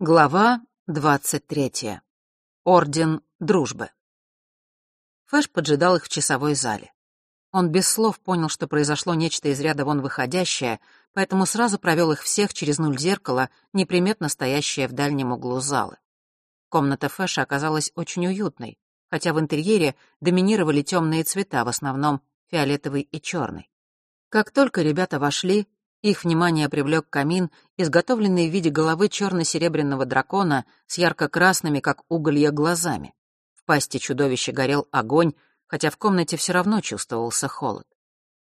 Глава двадцать третья. Орден дружбы. Фэш поджидал их в часовой зале. Он без слов понял, что произошло нечто из ряда вон выходящее, поэтому сразу провел их всех через нуль зеркала, неприметно стоящее в дальнем углу залы. Комната Фэша оказалась очень уютной, хотя в интерьере доминировали темные цвета, в основном фиолетовый и черный. Как только ребята вошли, их внимание привлек камин, изготовленный в виде головы черно-серебряного дракона с ярко-красными, как уголья, глазами. В пасти чудовища горел огонь, хотя в комнате все равно чувствовался холод.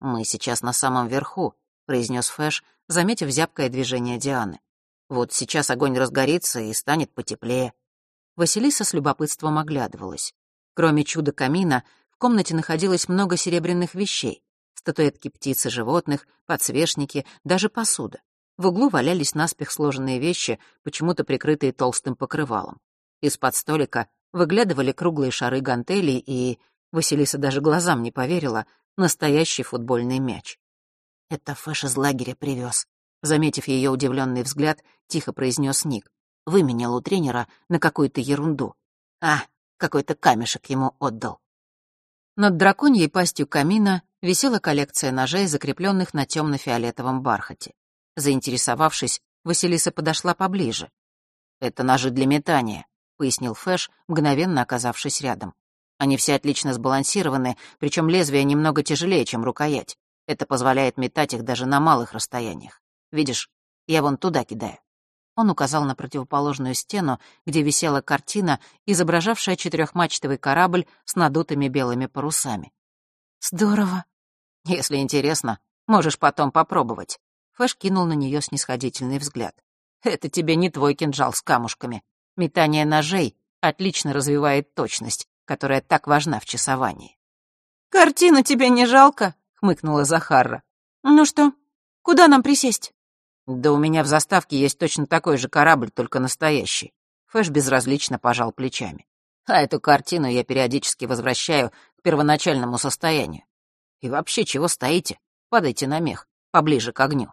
«Мы сейчас на самом верху», — произнес Фэш, заметив зябкое движение Дианы. «Вот сейчас огонь разгорится и станет потеплее». Василиса с любопытством оглядывалась. Кроме чуда камина, в комнате находилось много серебряных вещей статуэтки птиц и животных, подсвечники, даже посуда. В углу валялись наспех сложенные вещи, почему-то прикрытые толстым покрывалом. Из-под столика выглядывали круглые шары гантелей и, Василиса даже глазам не поверила, настоящий футбольный мяч. «Это Фэш из лагеря привез», — заметив ее удивленный взгляд, тихо произнес Ник. «Выменял у тренера на какую-то ерунду. А, какой-то камешек ему отдал». Над драконьей пастью камина висела коллекция ножей, закрепленных на темно-фиолетовом бархате. Заинтересовавшись, Василиса подошла поближе. «Это ножи для метания», — пояснил Фэш, мгновенно оказавшись рядом. «Они все отлично сбалансированы, причем лезвие немного тяжелее, чем рукоять. Это позволяет метать их даже на малых расстояниях. Видишь, я вон туда кидаю». Он указал на противоположную стену, где висела картина, изображавшая четырехмачтовый корабль с надутыми белыми парусами. «Здорово», если интересно, можешь потом попробовать». Фэш кинул на нее снисходительный взгляд. «Это тебе не твой кинжал с камушками. Метание ножей отлично развивает точность, которая так важна в часовании». «Картину тебе не жалко?» — хмыкнула Захарра. «Ну что, куда нам присесть?» «Да у меня в заставке есть точно такой же корабль, только настоящий». Фэш безразлично пожал плечами. «А эту картину я периодически возвращаю к первоначальному состоянию. И вообще, чего стоите? Падайте на мех, поближе к огню.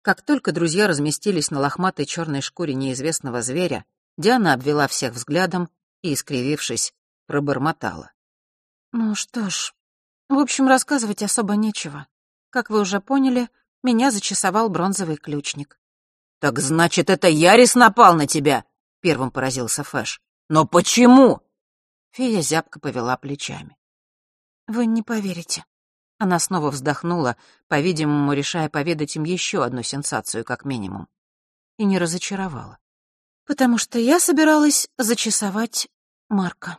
Как только друзья разместились на лохматой черной шкуре неизвестного зверя, Диана обвела всех взглядом и, искривившись, пробормотала. «Ну что ж, в общем, рассказывать особо нечего. Как вы уже поняли, меня зачесовал бронзовый ключник». «Так значит, это Ярис напал на тебя?» — первым поразился Фэш. «Но почему?» Фея зябко повела плечами. «Вы не поверите. Она снова вздохнула, по-видимому, решая поведать им еще одну сенсацию, как минимум. И не разочаровала. «Потому что я собиралась зачесовать Марка».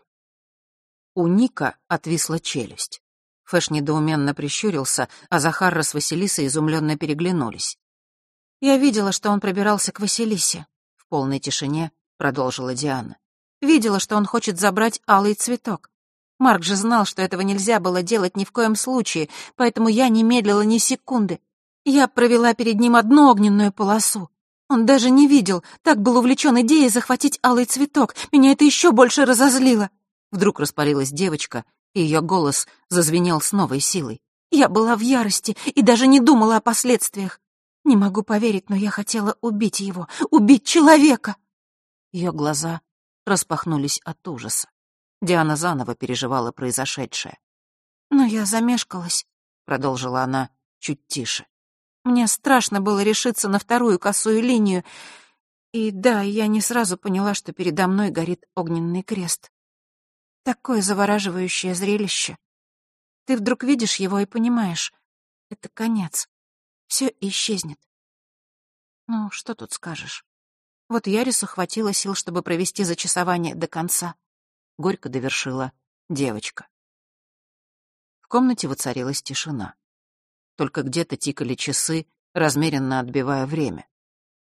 У Ника отвисла челюсть. Фэш недоуменно прищурился, а Захарра с Василисой изумленно переглянулись. «Я видела, что он пробирался к Василисе», — в полной тишине продолжила Диана. «Видела, что он хочет забрать алый цветок. Марк же знал, что этого нельзя было делать ни в коем случае, поэтому я не медлила ни секунды. Я провела перед ним одну огненную полосу. Он даже не видел, так был увлечен идеей захватить алый цветок. Меня это еще больше разозлило. Вдруг распалилась девочка, и ее голос зазвенел с новой силой. Я была в ярости и даже не думала о последствиях. Не могу поверить, но я хотела убить его, убить человека. Ее глаза распахнулись от ужаса. Диана заново переживала произошедшее. «Но я замешкалась», — продолжила она чуть тише. «Мне страшно было решиться на вторую косую линию, и да, я не сразу поняла, что передо мной горит огненный крест. Такое завораживающее зрелище. Ты вдруг видишь его и понимаешь, это конец. Все исчезнет. Ну, что тут скажешь? Вот Ярису хватило сил, чтобы провести зачасование до конца горько довершила девочка. В комнате воцарилась тишина. Только где-то тикали часы, размеренно отбивая время.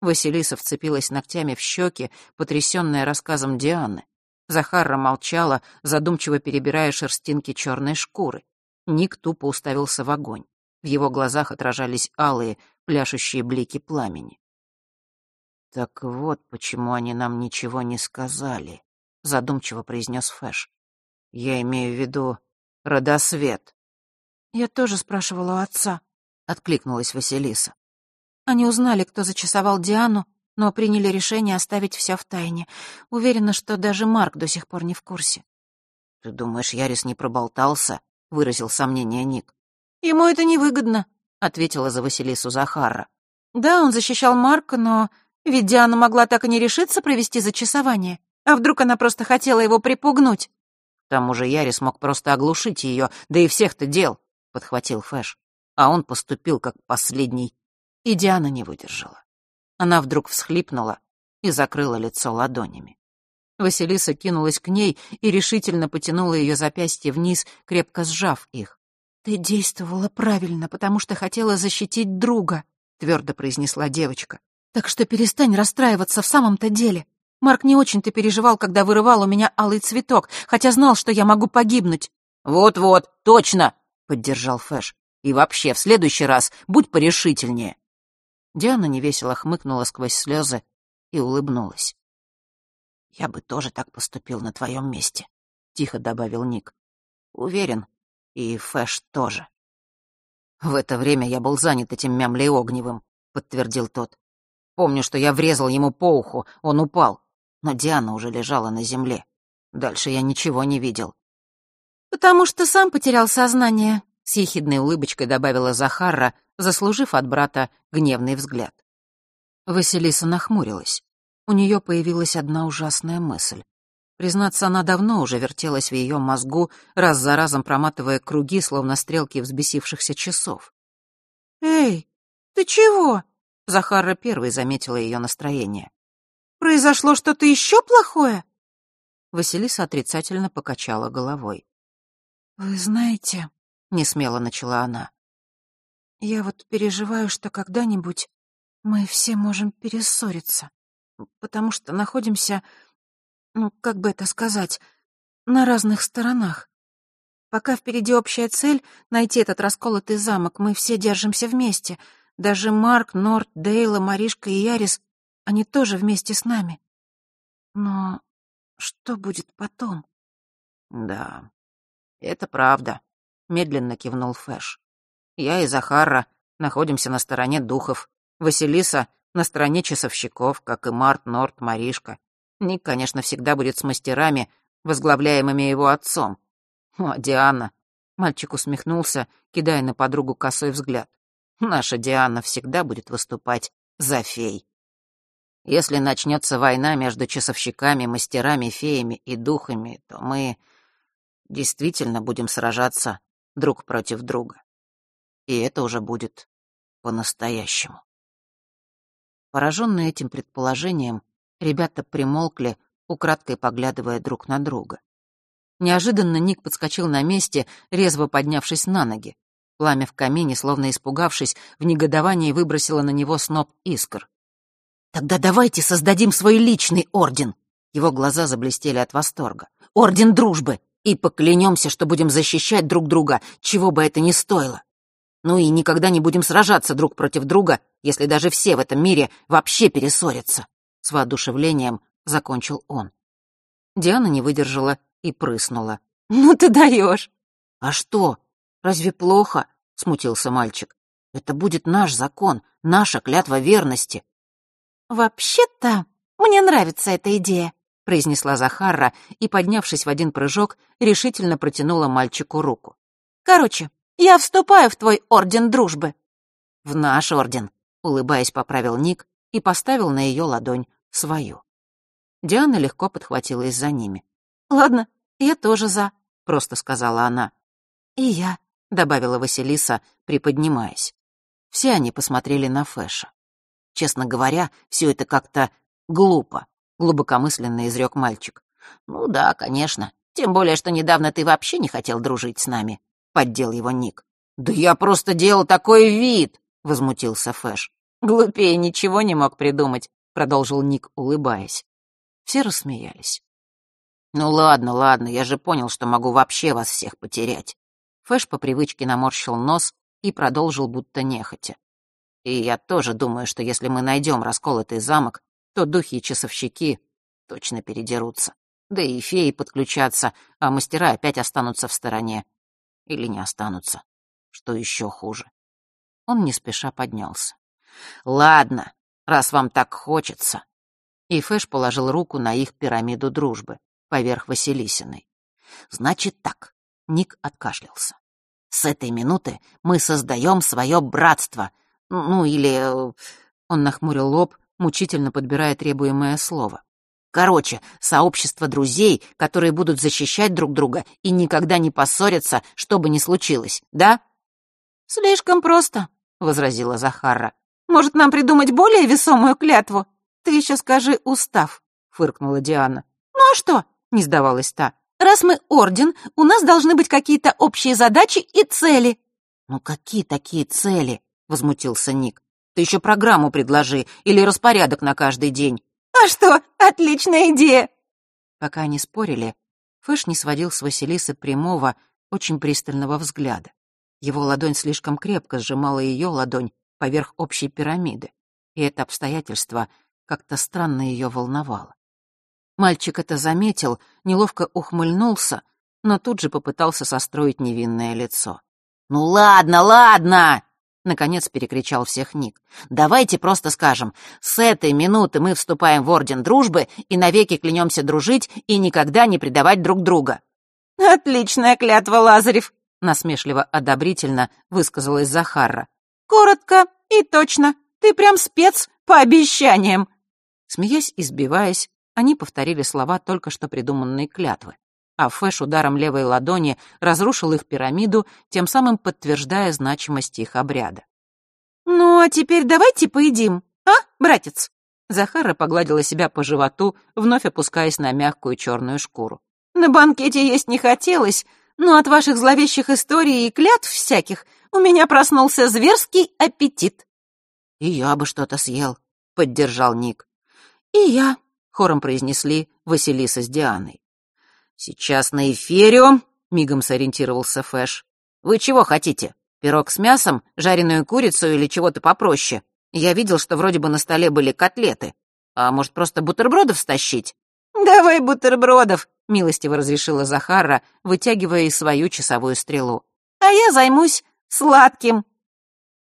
Василиса вцепилась ногтями в щеки, потрясенная рассказом Дианы. Захарра молчала, задумчиво перебирая шерстинки черной шкуры. Ник тупо уставился в огонь. В его глазах отражались алые, пляшущие блики пламени. «Так вот, почему они нам ничего не сказали», — задумчиво произнес Фэш. «Я имею в виду родосвет». «Я тоже спрашивала у отца», — откликнулась Василиса. «Они узнали, кто зачасовал Диану, но приняли решение оставить все в тайне. Уверена, что даже Марк до сих пор не в курсе. «Ты думаешь, Ярис не проболтался?» — выразил сомнение Ник. «Ему это невыгодно», — ответила за Василису Захарра. «Да, он защищал Марка, но ведь Диана могла так и не решиться провести зачасование. А вдруг она просто хотела его припугнуть?» «К тому же Ярис мог просто оглушить ее, да и всех-то дел», — подхватил Фэш. А он поступил как последний. И Диана не выдержала. Она вдруг всхлипнула и закрыла лицо ладонями. Василиса кинулась к ней и решительно потянула ее запястье вниз, крепко сжав их. «Ты действовала правильно, потому что хотела защитить друга», — твердо произнесла девочка. «Так что перестань расстраиваться в самом-то деле. Марк не очень-то переживал, когда вырывал у меня алый цветок, хотя знал, что я могу погибнуть». «Вот-вот, точно!» — поддержал Фэш. «И вообще, в следующий раз будь порешительнее». Диана невесело хмыкнула сквозь слезы и улыбнулась. «Я бы тоже так поступил на твоем месте», — тихо добавил Ник. «Уверен, и Фэш тоже». «В это время я был занят этим мямлей огневым», — подтвердил тот. «Помню, что я врезал ему по уху, он упал, но Диана уже лежала на земле. Дальше я ничего не видел». «Потому что сам потерял сознание», — с ехидной улыбочкой добавила Захарра, заслужив от брата гневный взгляд. Василиса нахмурилась у нее появилась одна ужасная мысль. Признаться, она давно уже вертелась в ее мозгу, раз за разом проматывая круги, словно стрелки взбесившихся часов. «Эй, ты чего?» Захара первой заметила ее настроение. «Произошло что-то еще плохое?» Василиса отрицательно покачала головой. «Вы знаете...» — несмело начала она. «Я вот переживаю, что когда-нибудь мы все можем перессориться потому что находимся, ну, как бы это сказать, на разных сторонах. Пока впереди общая цель — найти этот расколотый замок, мы все держимся вместе. Даже Марк, Норт, Дейла, Маришка и Ярис, они тоже вместе с нами. Но что будет потом? Да, это правда, — медленно кивнул Фэш. Я и Захара находимся на стороне духов. Василиса на стороне часовщиков, как и Март, Норт, Маришка. Ник, конечно, всегда будет с мастерами, возглавляемыми его отцом. О, Диана. Мальчик усмехнулся, кидая на подругу косой взгляд. Наша Диана всегда будет выступать за фей. Если начнется война между часовщиками, мастерами, феями и духами, то мы действительно будем сражаться друг против друга. И это уже будет по-настоящему. Пораженные этим предположением, ребята примолкли, украдкой поглядывая друг на друга. Неожиданно Ник подскочил на месте, резво поднявшись на ноги. Пламя в камине, словно испугавшись, в негодовании выбросило на него сноп искр. «Тогда давайте создадим свой личный орден!» Его глаза заблестели от восторга. «Орден дружбы! И поклянемся, что будем защищать друг друга, чего бы это ни стоило!» Ну и никогда не будем сражаться друг против друга, если даже все в этом мире вообще перессорятся. С воодушевлением закончил он. Диана не выдержала и прыснула. «Ну ты даешь!» «А что? Разве плохо?» — смутился мальчик. «Это будет наш закон, наша клятва верности». «Вообще-то мне нравится эта идея», — произнесла Захарра и, поднявшись в один прыжок, решительно протянула мальчику руку. «Короче, я вступаю в твой орден дружбы». «В наш орден», — улыбаясь, поправил Ник и поставил на ее ладонь свою. Диана легко подхватилась за ними. «Ладно, я тоже за», — просто сказала она. «И я», — добавила Василиса, приподнимаясь. Все они посмотрели на Фэша. Честно говоря, все это как-то глупо, глубокомысленно изрек мальчик. «Ну да, конечно. Тем более, что недавно ты вообще не хотел дружить с нами. — поддел его Ник. «Да я просто делал такой вид!» — возмутился Фэш. «Глупее ничего не мог придумать», — продолжил Ник, улыбаясь. Все рассмеялись. «Ну ладно, ладно, я же понял, что могу вообще вас всех потерять». Фэш по привычке наморщил нос и продолжил будто нехотя. «И я тоже думаю, что если мы найдем расколотый замок, то духи и часовщики точно передерутся. Да и феи подключатся, а мастера опять останутся в стороне. Или не останутся. Что еще хуже. Он не спеша поднялся. «Ладно, раз вам так хочется». И Фэш положил руку на их пирамиду дружбы, поверх Василисиной. «Значит так», — Ник откашлялся. «С этой минуты мы создаем свое братство. Ну, или...» э, Он нахмурил лоб, мучительно подбирая требуемое слово. Короче, сообщество друзей, которые будут защищать друг друга и никогда не поссорятся, что бы ни случилось, да? «Слишком просто», — возразила Захара. «Может, нам придумать более весомую клятву? Ты еще скажи устав», — фыркнула Диана. «Ну а что?» — не сдавалась та. «Раз мы орден, у нас должны быть какие-то общие задачи и цели». «Ну какие такие цели?» — возмутился Ник. «Ты еще программу предложи или распорядок на каждый день». «А что, отличная идея!» Пока они спорили, Фэш не сводил с Василисы прямого, очень пристального взгляда. Его ладонь слишком крепко сжимала ее ладонь поверх общей пирамиды, и это обстоятельство как-то странно ее волновало. Мальчик это заметил, неловко ухмыльнулся, но тут же попытался состроить невинное лицо. «Ну ладно, ладно!» Наконец перекричал всех Ник. «Давайте просто скажем, с этой минуты мы вступаем в Орден Дружбы и навеки клянемся дружить и никогда не предавать друг друга». «Отличная клятва, Лазарев!» насмешливо одобрительно высказалась Захарра. «Коротко и точно. Ты прям спец по обещаниям». Смеясь и сбиваясь, они повторили слова только что придуманной клятвы а Фэш ударом левой ладони разрушил их пирамиду, тем самым подтверждая значимость их обряда. «Ну, а теперь давайте поедим, а, братец?» Захара погладила себя по животу, вновь опускаясь на мягкую черную шкуру. «На банкете есть не хотелось, но от ваших зловещих историй и клятв всяких у меня проснулся зверский аппетит». «И я бы что-то съел», — поддержал Ник. «И я», — хором произнесли Василиса с Дианой. «Сейчас на эфириум», — мигом сориентировался Фэш. «Вы чего хотите? Пирог с мясом, жареную курицу или чего-то попроще? Я видел, что вроде бы на столе были котлеты. А может, просто бутербродов стащить?» «Давай бутербродов», — милостиво разрешила Захара, вытягивая свою часовую стрелу. «А я займусь сладким».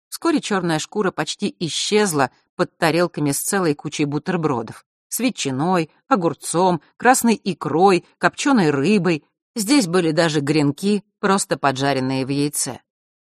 Вскоре черная шкура почти исчезла под тарелками с целой кучей бутербродов с ветчиной, огурцом, красной икрой, копченой рыбой. Здесь были даже гренки, просто поджаренные в яйце.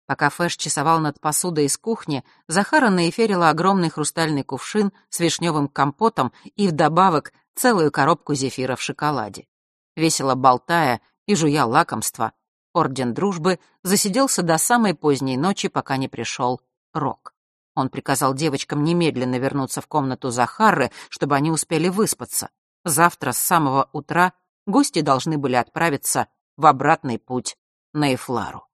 Пока Фэш часовал над посудой из кухни, Захара наэферила огромный хрустальный кувшин с вишневым компотом и вдобавок целую коробку зефира в шоколаде. Весело болтая и жуя лакомство, Орден Дружбы засиделся до самой поздней ночи, пока не пришел Рок. Он приказал девочкам немедленно вернуться в комнату Захары, чтобы они успели выспаться. Завтра с самого утра гости должны были отправиться в обратный путь на Эфлару.